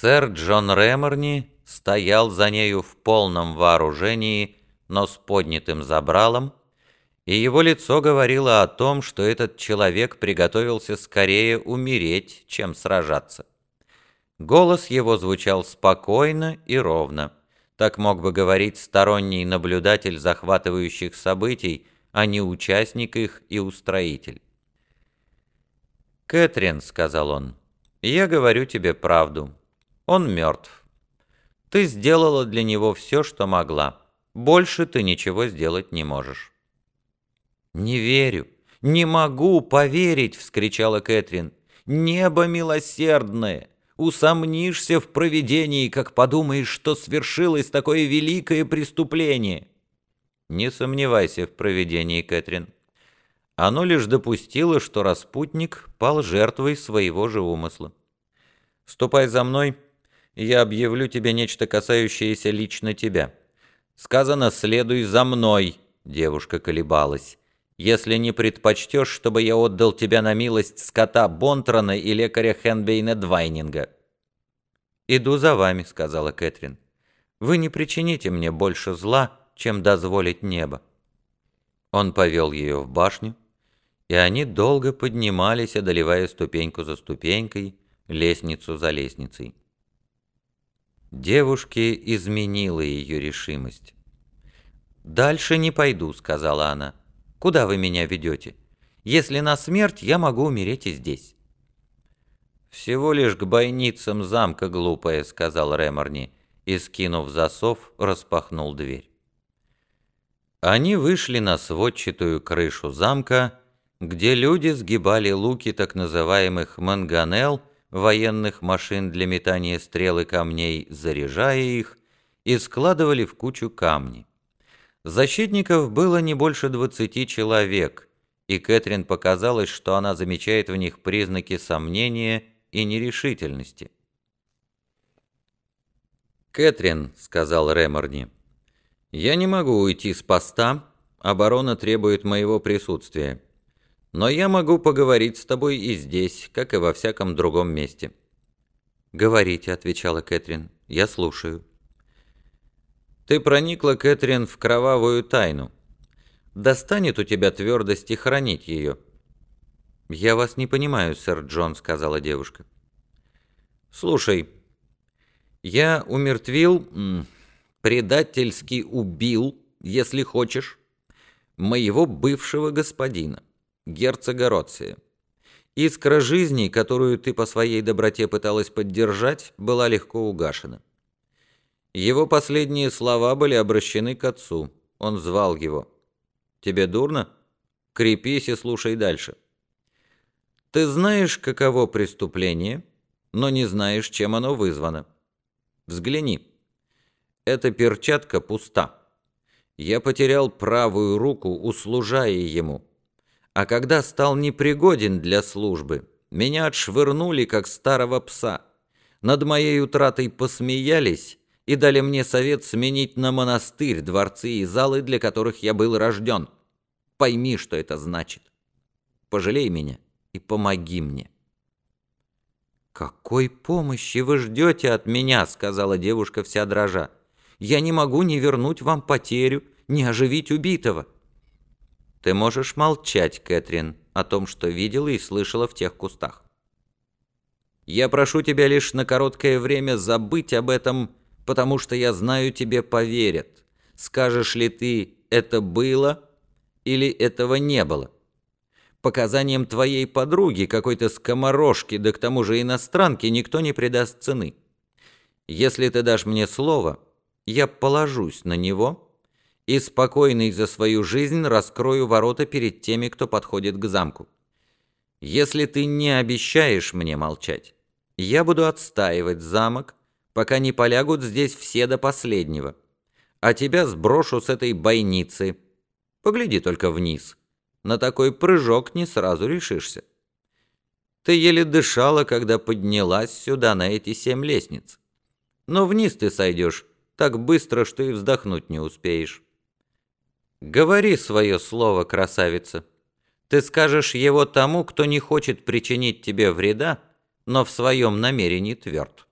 Сэр Джон Реморни стоял за нею в полном вооружении, но с поднятым забралом, и его лицо говорило о том, что этот человек приготовился скорее умереть, чем сражаться. Голос его звучал спокойно и ровно. Так мог бы говорить сторонний наблюдатель захватывающих событий, а не участник их и устроитель. «Кэтрин», — сказал он, — «я говорю тебе правду. Он мертв. Ты сделала для него все, что могла. Больше ты ничего сделать не можешь». «Не верю, не могу поверить!» — вскричала Кэтрин. «Небо милосердное! Усомнишься в провидении, как подумаешь, что свершилось такое великое преступление!» «Не сомневайся в провидении, Кэтрин. Оно лишь допустило, что распутник пал жертвой своего же умысла. Ступай за мной, я объявлю тебе нечто, касающееся лично тебя. Сказано «следуй за мной», — девушка колебалась если не предпочтешь, чтобы я отдал тебя на милость скота Бонтрона и лекаря Хенбейна Двайнинга». «Иду за вами», — сказала Кэтрин. «Вы не причините мне больше зла, чем дозволить небо». Он повел ее в башню, и они долго поднимались, одолевая ступеньку за ступенькой, лестницу за лестницей. Девушке изменила ее решимость. «Дальше не пойду», — сказала она. Куда вы меня ведете? Если на смерть, я могу умереть и здесь». «Всего лишь к бойницам замка, глупая», — сказал Реморни, и, скинув засов, распахнул дверь. Они вышли на сводчатую крышу замка, где люди сгибали луки так называемых манганел, военных машин для метания стрел и камней, заряжая их, и складывали в кучу камни. Защитников было не больше двадцати человек, и Кэтрин показалось, что она замечает в них признаки сомнения и нерешительности. «Кэтрин», — сказал Реморни, — «я не могу уйти с поста, оборона требует моего присутствия. Но я могу поговорить с тобой и здесь, как и во всяком другом месте». «Говорите», — отвечала Кэтрин, — «я слушаю». Ты проникла, Кэтрин, в кровавую тайну. Достанет у тебя твердости хранить ее». «Я вас не понимаю, сэр Джон», — сказала девушка. «Слушай, я умертвил, предательски убил, если хочешь, моего бывшего господина, герцога Роция. Искра жизни, которую ты по своей доброте пыталась поддержать, была легко угашена. Его последние слова были обращены к отцу. Он звал его. «Тебе дурно? Крепись и слушай дальше. Ты знаешь, каково преступление, но не знаешь, чем оно вызвано. Взгляни. Эта перчатка пуста. Я потерял правую руку, услужая ему. А когда стал непригоден для службы, меня отшвырнули, как старого пса. Над моей утратой посмеялись, и дали мне совет сменить на монастырь дворцы и залы, для которых я был рожден. Пойми, что это значит. Пожалей меня и помоги мне». «Какой помощи вы ждете от меня?» — сказала девушка вся дрожа. «Я не могу ни вернуть вам потерю, ни оживить убитого». «Ты можешь молчать, Кэтрин, о том, что видела и слышала в тех кустах. Я прошу тебя лишь на короткое время забыть об этом потому что я знаю, тебе поверят. Скажешь ли ты «это было» или «этого не было»? Показаниям твоей подруги, какой-то скоморожки, да к тому же иностранки, никто не придаст цены. Если ты дашь мне слово, я положусь на него и спокойный за свою жизнь раскрою ворота перед теми, кто подходит к замку. Если ты не обещаешь мне молчать, я буду отстаивать замок, пока не полягут здесь все до последнего. А тебя сброшу с этой бойницы. Погляди только вниз. На такой прыжок не сразу решишься. Ты еле дышала, когда поднялась сюда на эти семь лестниц. Но вниз ты сойдешь так быстро, что и вздохнуть не успеешь. Говори свое слово, красавица. Ты скажешь его тому, кто не хочет причинить тебе вреда, но в своем намерении тверд.